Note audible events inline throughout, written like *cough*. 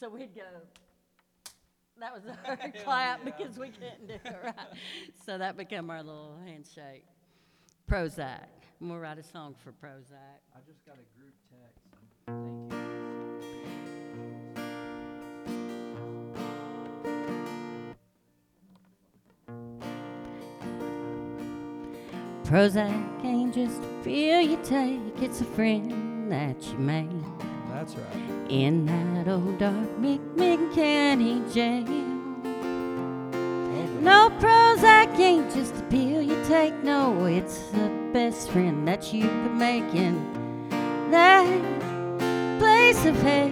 so we'd go, that was *laughs* our clap because we couldn't do it right. So that became our little handshake. Prozac. And we'll write a song for Prozac. I just got a group text. Thank you. Prozac ain't just a pill you take, it's a friend that you made That's right. in that old dark McMinn County jail. No Prozac ain't just a pill you take, no, it's the best friend that you could make in that place of hell.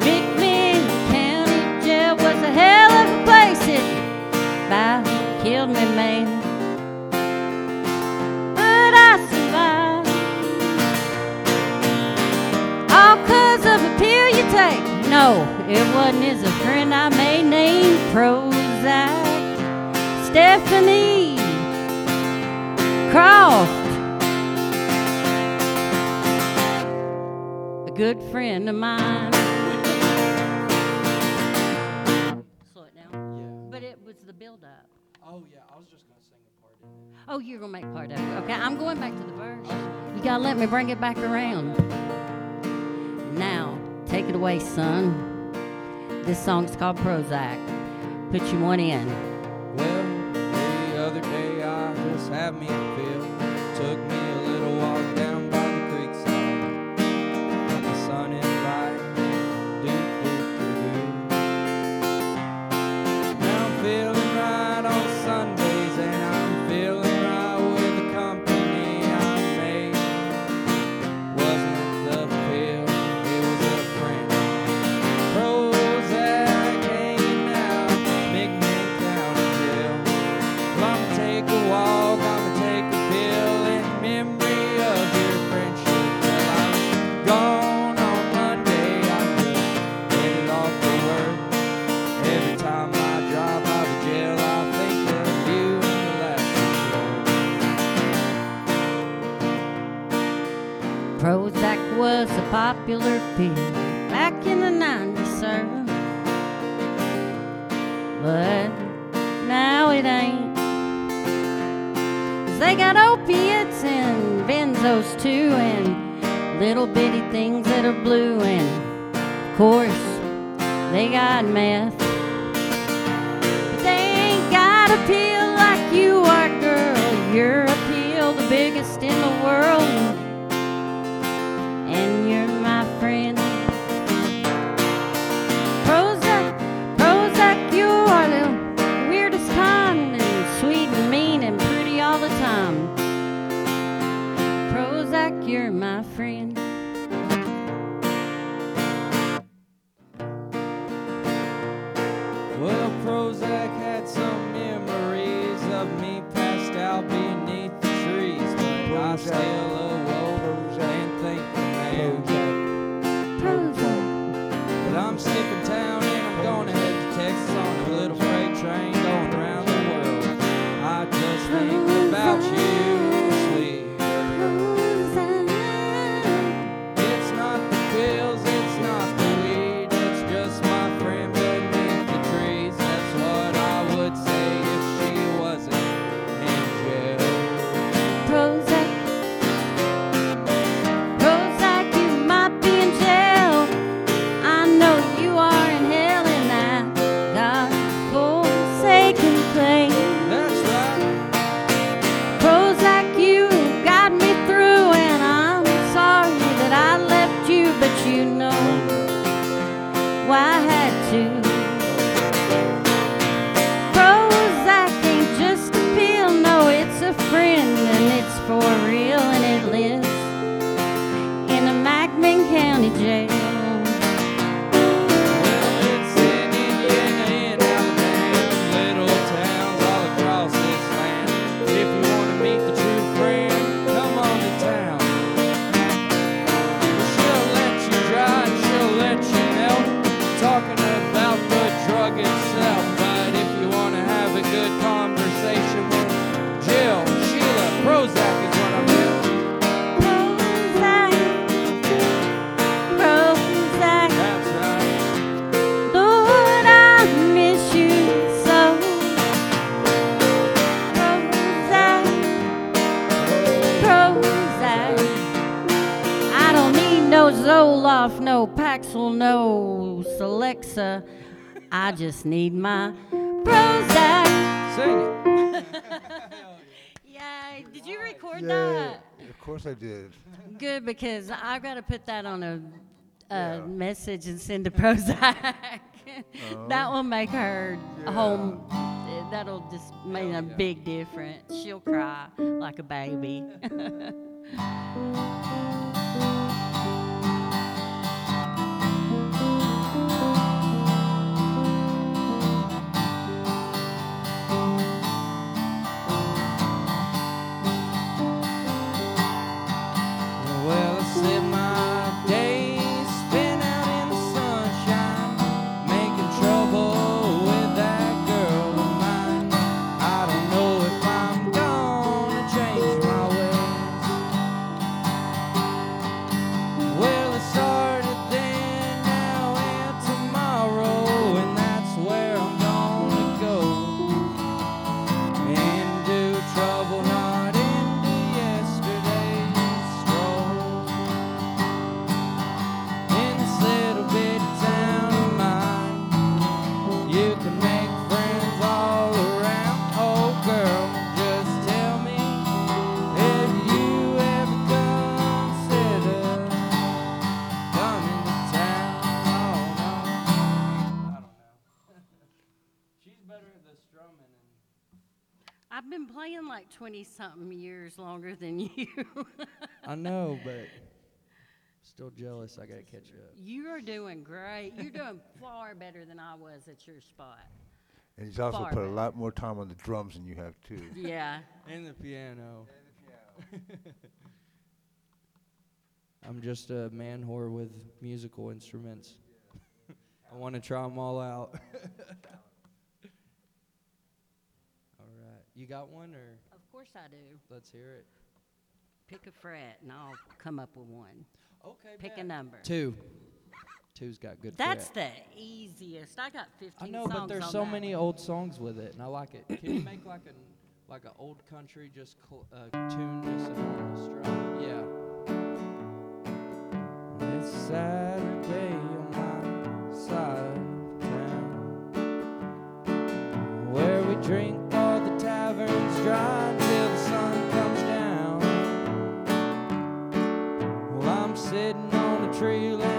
McMinn County Jail was a hell of a place, it about killed me, man. No, it wasn't as a friend I made named Prozac. Stephanie Croft. A good friend of mine. Slow it down. Yeah. But it was the build up. Oh yeah, I was just gonna sing a part in it. Oh, you're gonna make part of it. Okay, I'm going back to the verse. Oh. You gotta let me bring it back around. Now, take it away, son. This song's called Prozac. Put you one in. Well, the other day I just had me a pill. Took me and two and little bitty things that are blue, and of course, they got meth. But they ain't got a pill like you are, girl. You're a pill, the biggest in the world County just need my Prozac. Sing it. *laughs* Yay! Did you record Yeah, that? of course I did. Good because I've got to put that on a, a Yeah. message and send to Prozac. *laughs* that oh. will make her home. That'll just make a big difference. She'll cry like a baby. *laughs* something longer than *laughs* you. I know, but still jealous. I gotta catch up. you are doing great. You're doing far better than I was at your spot. And he's also Far put a better. lot more time on the drums than you have too. Yeah. *laughs* And the piano. *laughs* I'm just a man whore with musical instruments. I want to try them all out. all right, you got one, or Of course I do. let's hear it. Pick a fret and I'll come up with one. Okay, Pick a number. Two. Two's got good. That's fret. the easiest. I got 15 I know, songs but there's on so that many one. old songs with it, and I like it. *coughs* Can you make like an like an old country just cl- uh, tune just a normal strum? Yeah. It's Saturday on my side of town, where we drink tree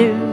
do.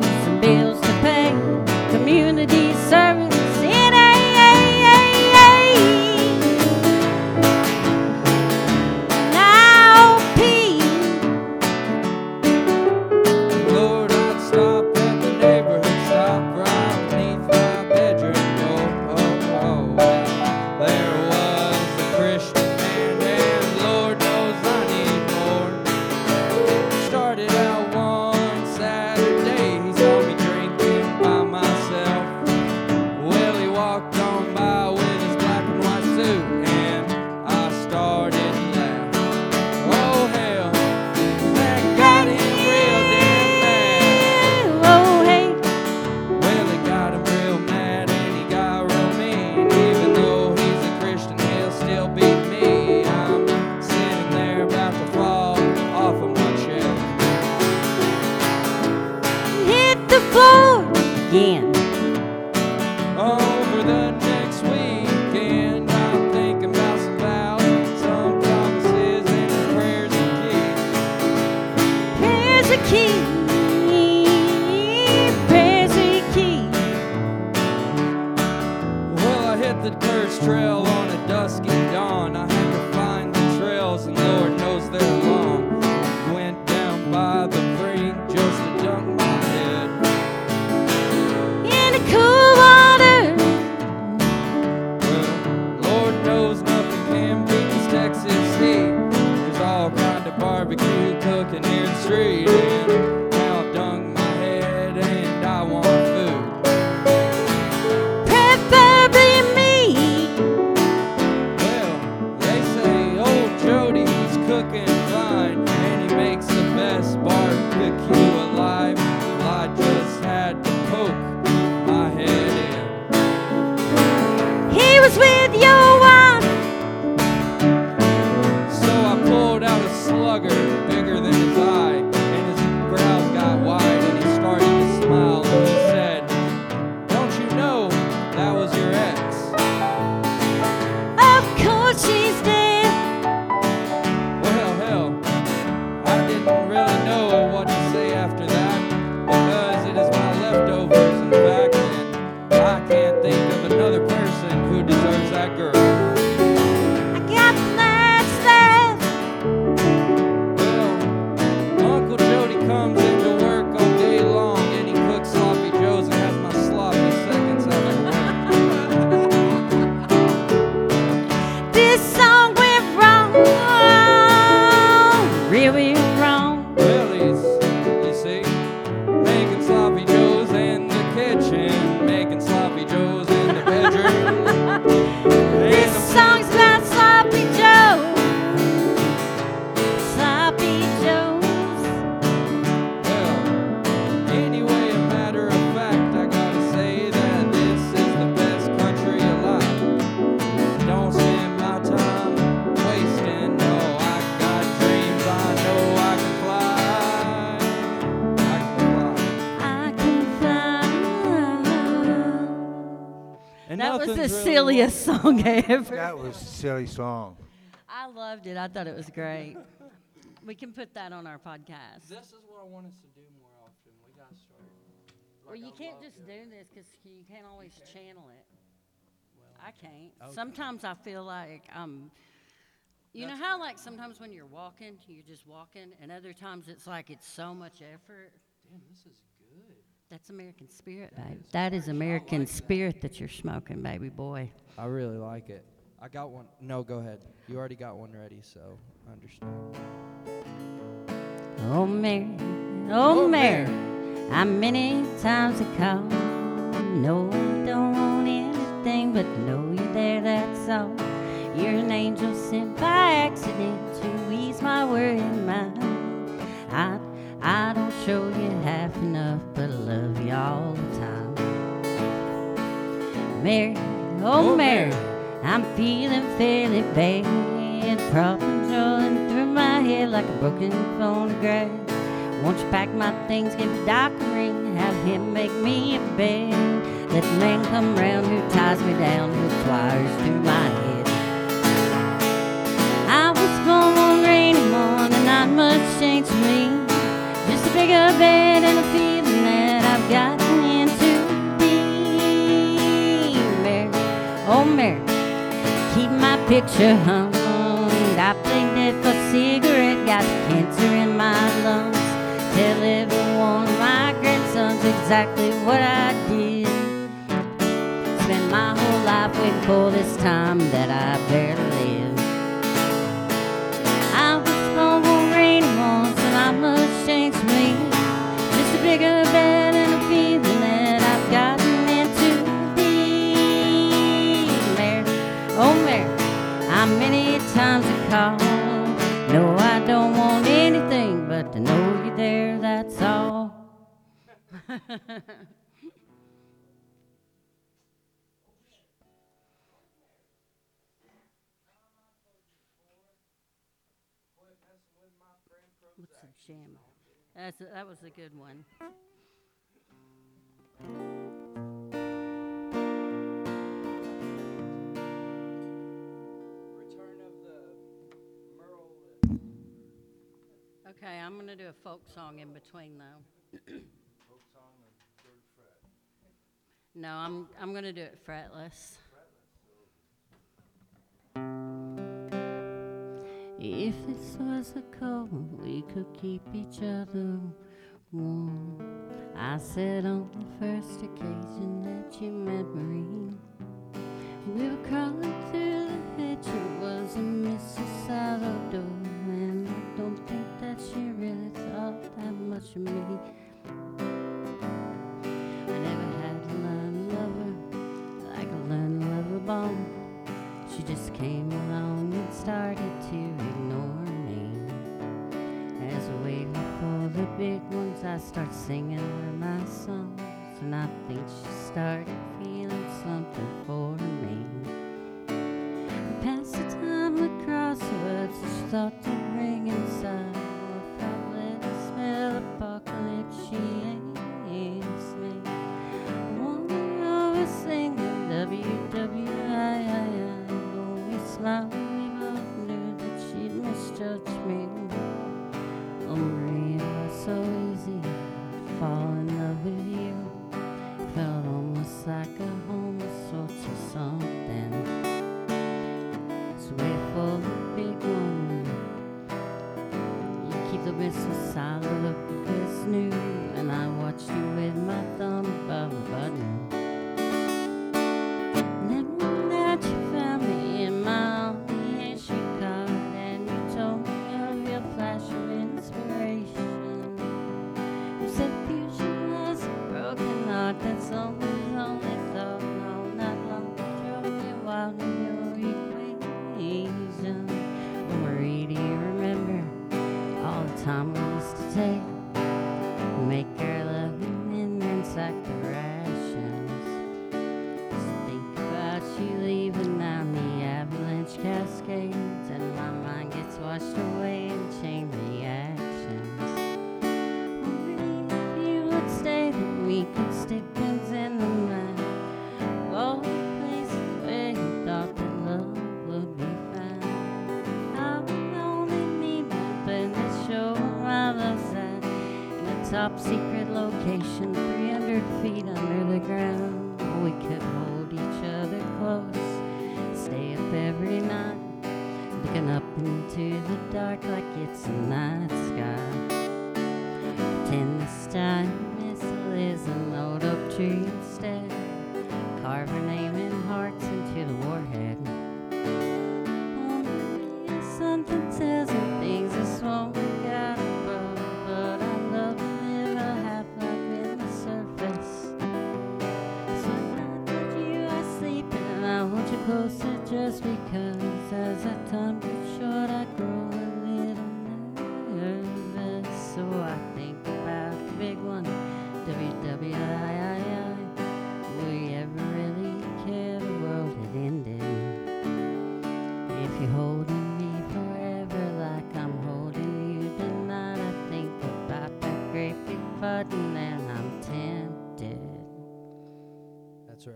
And That was the nothing's really silliest song ever. That was a silly song. I loved it. I thought it was great. We can put that on our podcast. This is what I want us to do more often. We gotta start. Well, you can't just do this because you can't always channel it. I can't. Sometimes I feel like um, you know how like sometimes when you're walking, you're just walking, and other times it's like it's so much effort. Damn, this is good. That's American spirit, babe. That is American spirit that you're smoking, baby boy. I really like it. I got one. No, go ahead. You already got one ready, so I understand. Oh Mary, oh, Oh, Mary, Mary. how many times I call? No, I don't want anything but to know you're there. That's all. You're an angel sent by accident to ease my worrying mind. All the time. Mary, oh, Oh, Mary, Mary. I'm feeling fairly bad. Problems rolling through my head like a broken phonograph. Won't you pack my things, give the doc a ring, have him make me a bed. Let the man come round who ties me down, hooks wires through my head. I was born one rainy morning, not much changed for me. Just a bigger bed and a I've gotten into deep. Mary, oh Mary, keep my picture hung. I played dead for cigarette, got cancer in my lungs. Tell every one my grandsons exactly what I did. Spent my whole life waiting for this time that I barely call? No, I don't want anything but to know you're there. That's all. What's a jam? That's a, that was a good one. Okay, I'm gonna do a folk song in between though. Folk song third fret. No, I'm, I'm gonna do it fretless. If this was a cold, we could keep each other warm. I said on the first occasion that you met Marie, we were crawling through the hedge. It was a Mississippi door. to me. I never had a lover, like a learned a bomb. She just came along and started to ignore me. As I waited for the big ones, I start singing her my songs, and I think she started feeling something for me. Past the time with crosswords, she thought. song. Up into the dark like it's a night sky. Pretend this time missile is an old oak tree instead. Carve her name and hearts into the warhead. Oh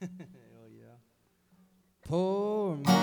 right. *laughs* Hell yeah. Poor man.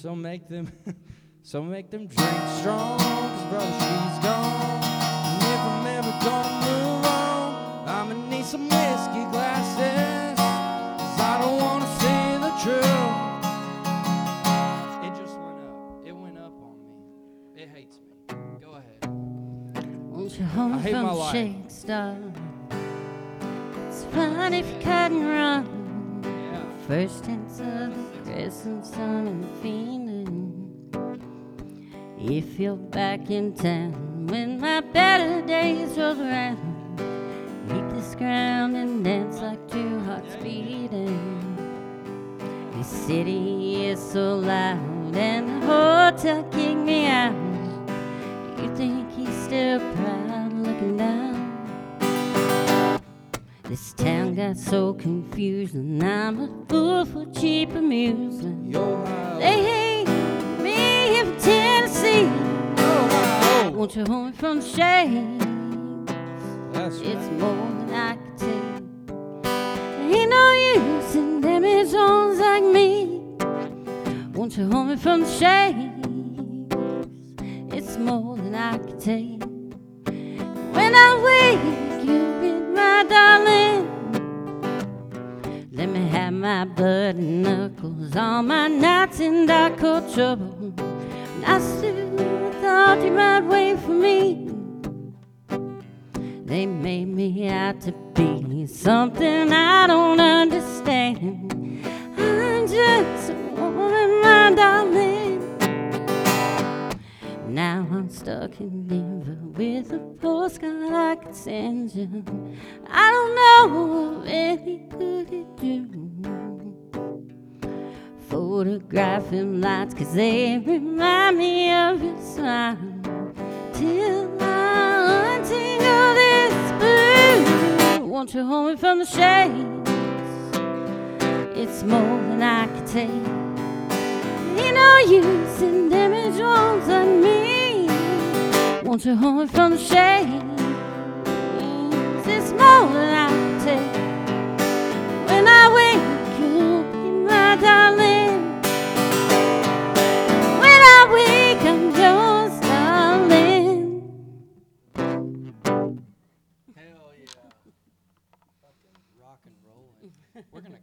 So make them, *laughs* so make them drink strong, cause brother, she's gone. And if I'm ever gonna move on, I'ma need some whiskey glasses, cause I don't wanna see the truth. It just went up. It went up on me. It hates me. Go ahead. Won't you home I hate my life. Shake Star? It's fun if you cut and run. First into the crescent sun and feeling. If you're back in town when my better days roll around, hit this ground and dance like two hearts beating. This city is so loud and the hotel kicked me out. You think he's still This town got so confused, and I'm a fool for cheap amusement. They hate me from Tennessee. Won't you hold me from the shade? That's right. It's more than I can take. Ain't no use in damaged ones like me. Won't you hold me from the shade? It's more than I can take. When I wake, my blood and knuckles, all my nights in dark cold trouble. And I still thought you might wait for me. They made me out to be something I don't understand. I'm just a woman, my darling. Now I'm stuck in Denver with a postcard I could send you. I don't know of any good it do. Photographing lights, cause they remind me of your smile. Till I untangle this blue. Won't you hold me from the shades? It's more than I can take. Ain't no use in damaged ones like me. Won't you hold me from the shades? It's more than I can take. When I wake, you'll be my darling. We're gonna